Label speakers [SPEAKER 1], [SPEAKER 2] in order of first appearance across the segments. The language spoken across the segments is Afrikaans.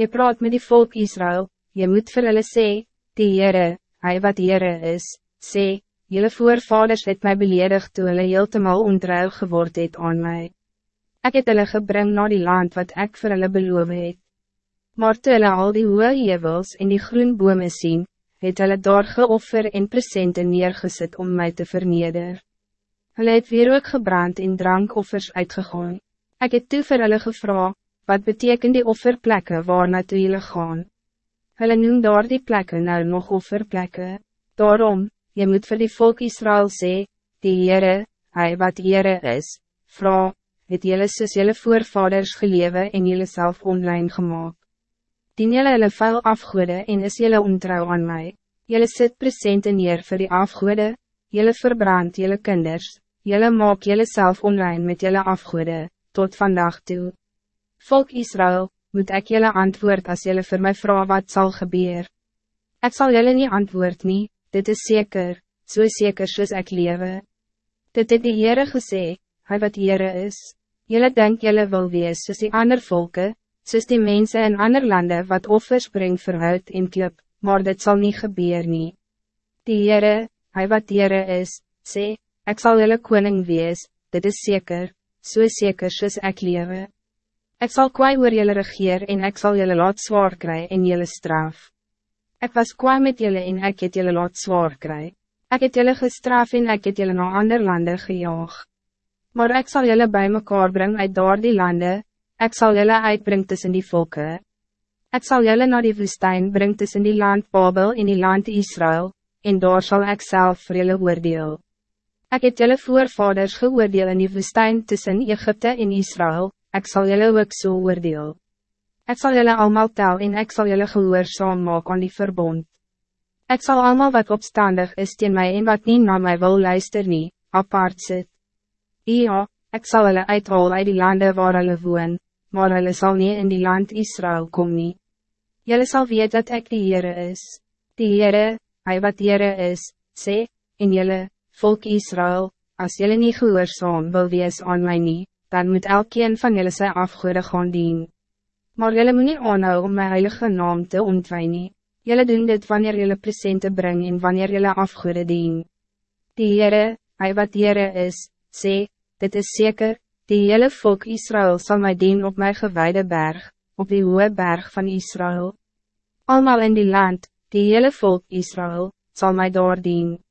[SPEAKER 1] Je praat met die volk Israël, je moet vir hulle sê, die Heere, hy wat Heere is, sê, jylle voorvaders het mij beledig toe hulle heeltemal ontrouw geword het aan mij. Ik het hulle gebring na die land wat ik vir hulle beloof het. Maar toe hulle al die hoë hevels en die groen bome sien, het hulle daar geoffer en presente neergesit om mij te verneder. Hulle het weer ook gebrand en drankoffers uitgegaan. Ik het toe vir hulle gevra, wat betekent die offerplekken waar naartoe julle gaan? Hulle noem daar die plekken nou nog offerplekken. Daarom, je moet voor die volk Israël sê, die Heere, hy wat Heere is, vra, het julle soos julle voorvaders gelewe en julle self online gemaakt. Dien julle hulle vuil afgoede en is julle ontrouw aan mij. Julle sit presente neer voor die afgoede, julle verbrand julle kinders, julle maak julle self online met julle afgoede, tot vandaag toe. Volk Israël, moet ik jullie antwoord als jullie voor mij vragen wat zal gebeuren? Ik zal jullie niet antwoord nie, dit is zeker, zo so zeker soos ik lewe. Dit het die Heere gesê, hy wat Heere is. Jullie denk jullie wil wees soos die ander volke, soos die mensen in ander landen wat offers bring vir hout en klip, maar dit zal niet gebeuren nie. Die Heere, hy wat Heere is, sê, ik zal jullie koning wees, dit is zeker, zo so zeker soos ik lewe. Ik zal kwaai oor jullie regeer en ik zal jullie laat zwaar kry en jullie straf. Ik was kwaai met jullie en ik het jullie laat zwaar kry. Ik het jullie gestraf en ik het jullie naar andere landen gejaag. Maar ik zal jullie bij mekaar brengen uit door die landen, ik zal jullie uitbrengen tussen die volken. Ik zal jullie naar die woestijn brengen tussen die land Babel en die land Israël, en daar zal ik zelf voor jullie oordeel. Ik het jullie voorvaders geoordeel in die woestijn tussen Egypte en Israël, ik zal jullie ook zo so oordeel. Ik zal jullie allemaal tel en ik zal jullie gehoorzaam maak aan die verbond. Ik zal allemaal wat opstandig is tegen mij en wat niet naar mij wil luister nie, apart zit. Ja, ik zal jullie uithaal uit die landen waar hulle woon, maar hulle zal niet in die land Israël komen. nie. Jullie zal weten dat ik die Heere is. Die Heere, hij wat Heere is, sê, en jullie, volk Israël, als jullie niet gehoorzaam wil wees aan mij niet dan moet elkeen van jullie sy afgoede gaan dien. Maar jullie moet niet aanhou om my heilige naam te ontwijn nie. Jullie doen dit wanneer jullie presente brengen en wanneer jullie afgoede dien. Die Heere, hy wat Heere is, sê, dit is zeker, die hele volk Israël zal mij dien op mijn gewijde berg, op die hoge berg van Israël. Almal in die land, die hele volk Israël, zal mij daar dien.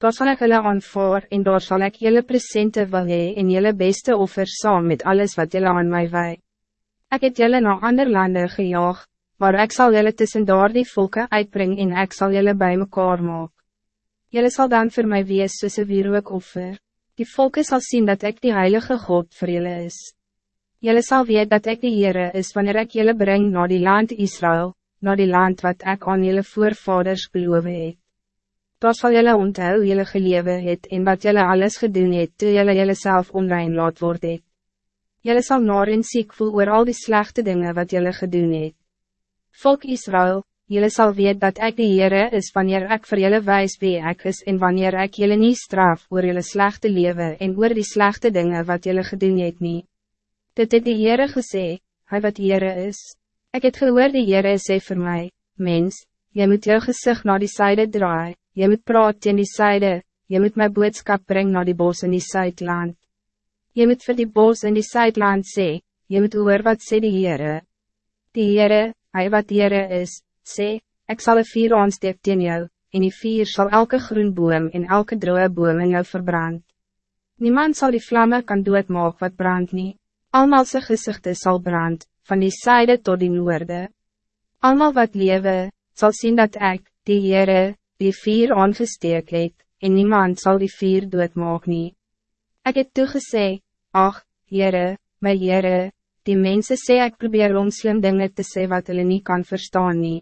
[SPEAKER 1] Daar zal ik jullie aanvoer en daar zal ik jullie presente wil hee en jullie beste offers saam met alles wat jullie aan mij wij. Ik heb jullie naar andere landen gejaagd, maar ik zal jullie tussen daar die volken uitbrengen en ik zal jullie bij mekaar maken. Jullie zal dan voor mij wees soos een wierook offer. Die volken zal zien dat ik die heilige God voor jullie is. Jullie zal weten dat ik de Heere is wanneer ik jullie breng naar die land Israël, naar die land wat ik aan jullie voorvaders beloof het. Daar sal jylle onthou jylle gelewe het en wat jylle alles gedoen het toe jylle jylle self onrein laat word het. Jylle sal naar en siek voel oor al die slechte dingen wat jylle gedoen het. Volk Israël, jylle sal weet dat ik de Heere is wanneer ik voor jylle wijs wie ek is en wanneer ik jylle niet straf oor jylle slechte leven en oor die slechte dingen wat jylle gedoen het nie. Dit het die Heere gesê, hy wat Heere is. Ik het gehoor die Heere sê voor mij, mens, jy moet jou gezicht naar die zijde draaien je moet praat in die zijde, je moet mijn boodschap brengen naar die bos in die Zuidland. Je moet voor die bos in die Zuidland sê, je moet hoor wat sê die Heere. Die Heere, hy wat Heere is, sê, ik zal een vier aansteek teen jou, en die vier zal elke groen boom en elke droge boom in jou verbrand. Niemand zal die vlammen kan doodmaak wat brand niet. Almal sy gezichten zal brand, van die zijde tot die noorde. Almal wat lewe, zal zien dat ik, die Heere, die vier aangesteek het, en niemand zal die vier doodmaak nie. Ek het toegesê, ach, Heere, my Heere, die mensen sê ek probeer om slim dinge te sê wat hulle nie kan verstaan nie.